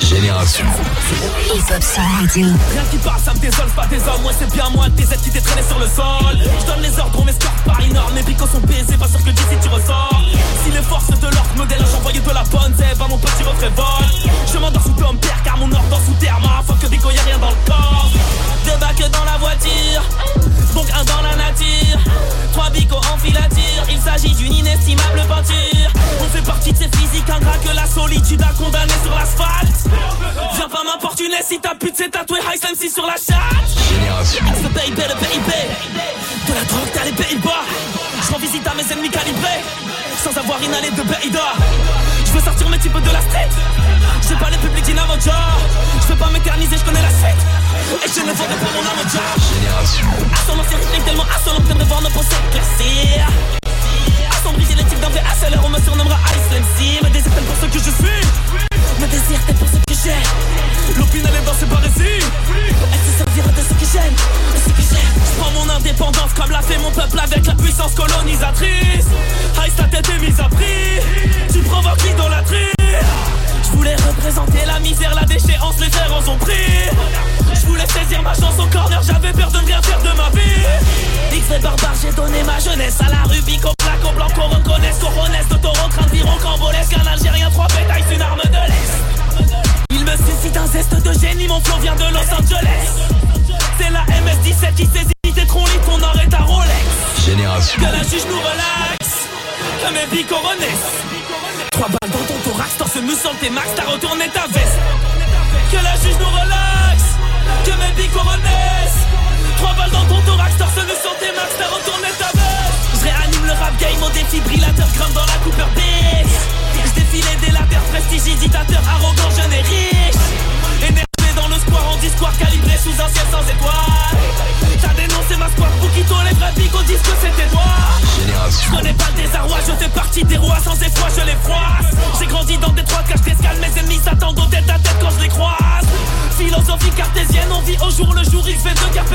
Génération. Rien qui passe, ça me désole, pas des hommes. Moi, c'est bien moi, tes aides qui t'es traîné sur le sol. Je donne les ordres, on m'escorte par énorme. Mes picots sont baisés, pas sûr que d'ici tu ressors. Si les forces de l'ordre me délogent, j'envoyais de la bonne zève à mon petit vol. Je m'endors sous ton père, car mon ordre sous terre. Ma fois que Bico, y'a rien dans le corps. Deux bacs dans la voiture, donc un dans la nature. Trois bicots en filature, il s'agit d'une inestimable peinture. On fait partie de ces physiques ingrats que la solitude a m'importuner si ta pute s'est tatouée High Slam si sur la chatte. Génération. Le baby, le baby. De la drogue, t'as les Pays-Bas. Je rends visite à mes ennemis calibrés. Sans avoir inhalé de Beida. Je veux sortir mes types de la street. J'ai pas les publics d'Inavoja. Je veux pas m'éterniser, je connais la suite. Et je ne vendrai pas mon diable. Génération. Assommant, c'est rythmique tellement assommant que voir nos pensées classées. Assombrir les types d'un VHLR, on me surnommera Ice MC. Colonisatrice. Ice, ta tête est mise à prix. Tu provoques l'idolâtrie. Je voulais représenter la misère, la déchéance, les frères en ont pris. Je voulais saisir ma chance au corner, j'avais peur de ne rien faire de ma vie. X fait barbare, j'ai donné ma jeunesse à la Rubik, au plaque, au blanc, qu'on reconnaisse, qu'on de Toronto, train de viron, cambolesque, un Algérien, trois pétailles, une arme de l'Est. Il me suscite un zeste de génie, mon flow vient de Los Angeles. C'est la MS-17 qui saisit tes troncs ton or est ta Rolex. Génération. Que la juge nous relaxe, que mes renaissent. Trois balles dans ton thorax, torse nu sur tes max, t'as retourné ta veste. Que la juge nous relaxe, que mes renaissent. Trois balles dans ton thorax, torse nu sur tes max, t'as retourné ta veste. Je réanime le rap game au défibrillateur, crame dans la Cooper Beach. Je défile des latères, prestidigitateur, arrogant, J'ai grandi dans des trois caches d'escale, mes ennemis s'attendent au tête à tête quand je les croise. Philosophie cartésienne, on vit au jour le jour, X fait de carpe.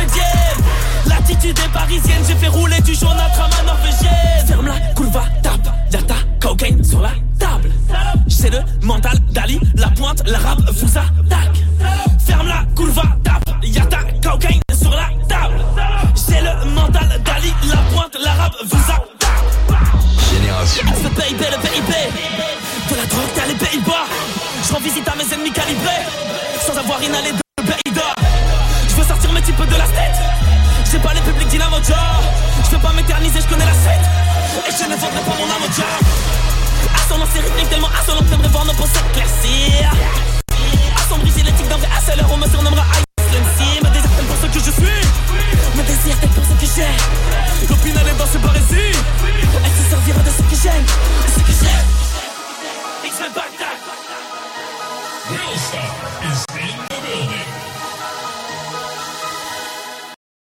L'attitude est parisienne, j'ai fait rouler du jaune à trama norvégienne. Ferme la curva, tape, y'a ta cocaine sur la table. J'ai le mental d'Ali, la pointe, l'arabe vous attaque. Ferme la curva, tape, y'a ta cocaine Je rends visite à mes ennemis calibrés Sans avoir inhalé de Beida Je veux sortir mes types de la tête. J'ai pas les publics d'Inamoja Je veux pas m'éterniser, je connais la suite Et je ne vendrai pas mon âme Assommant, c'est rythmique tellement assommant que t'aimerais voir nos pensées classées Assombrir tics d'un VHLR, on me Real Star is in the building.